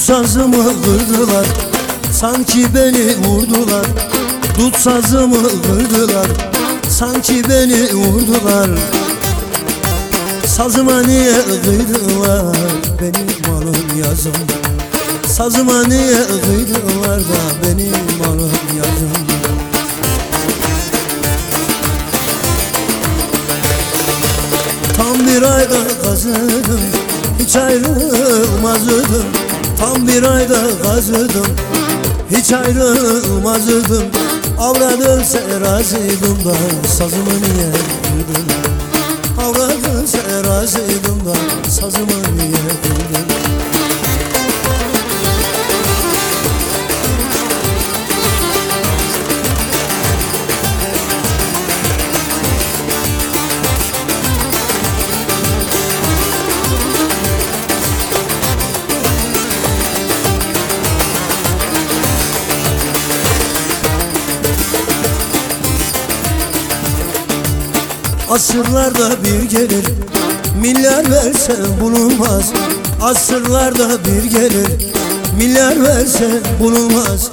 sazımı kırdılar Sanki beni vurdular. Tut sazımı kırdılar Sanki beni vurdular. Sazıma niye kıydılar Benim malım yazım Sazıma niye kıydılar da Benim malım yazım Tam bir ayda kazıdım Hiç ayrılmazdım Tam bir ayda kazıdım Hiç ayrılmazdım. Avradılsa razıydım da Sazımı niye kırdın Avradılsa razıydım da Sazımı Asırlarda bir gelir Milyar versen bulunmaz. Asırlarda bir gelir Milyar versen bulunmaz.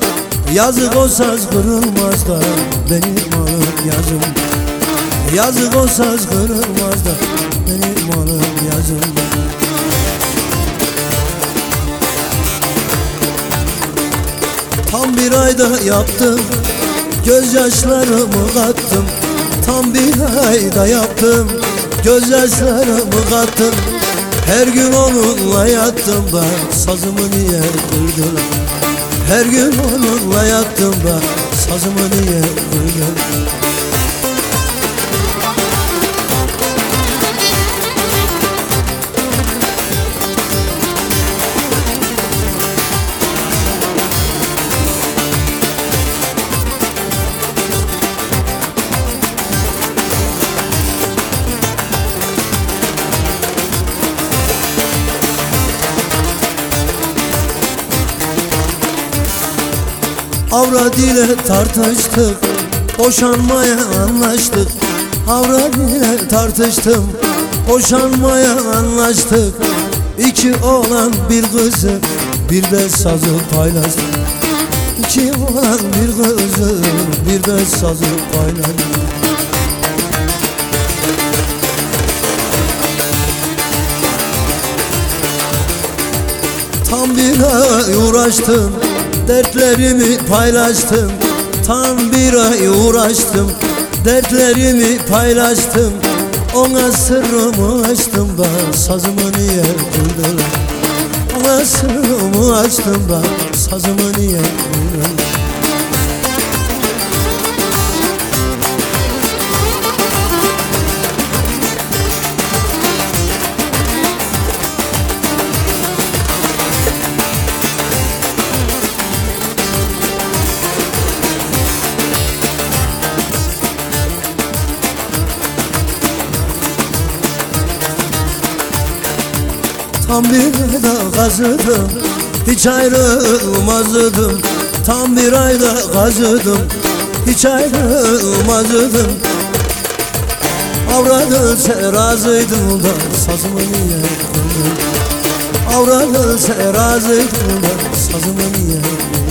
Yazık o kırılmaz da Benim malım yazım. Yazık o kırılmaz da Benim malım yazım. Tam bir ayda yaptım Gözyaşlarımı kattım Tam bir ayda yaptım. Gözyaşlarımı kattım. Her gün onunla yattım da Sazımı niye kırdılar Her gün onunla yattım da Sazımı niye kırdılar Avrat ile tartıştık Boşanmaya anlaştık. Avrat ile tartıştım Boşanmaya anlaştık. İki oğlan bir kızı Bir de sazı paylaştık. İki oğlan bir kızı Bir de sazı paylaştık. Tam bir ay uğraştım Dertlerimi paylaştım. Tam bir ay uğraştım. Dertlerimi paylaştım. Ona sırrımı açtım da Sazımı niye kırdılar Ona sırrımı açtım da Sazımı niye kırdılar Tam bir ayda kazıdım Hiç ayrılmazdım. Tam bir ayda kazıdım Hiç ayrılmazdım. Avradı razıydım da Sazımı niye kırdın Avradı razıydım da Sazımı niye kırdın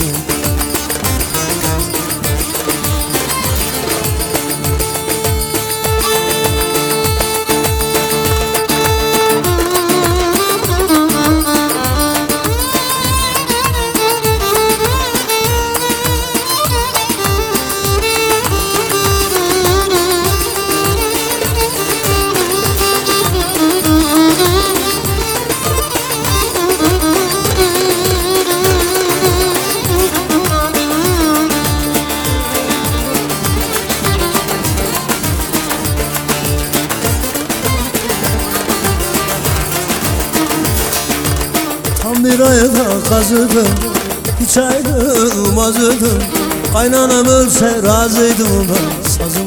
bir ayda kazıdım Hiç ayrılmazdım Kaynanam ölse razıydım Sazımı niye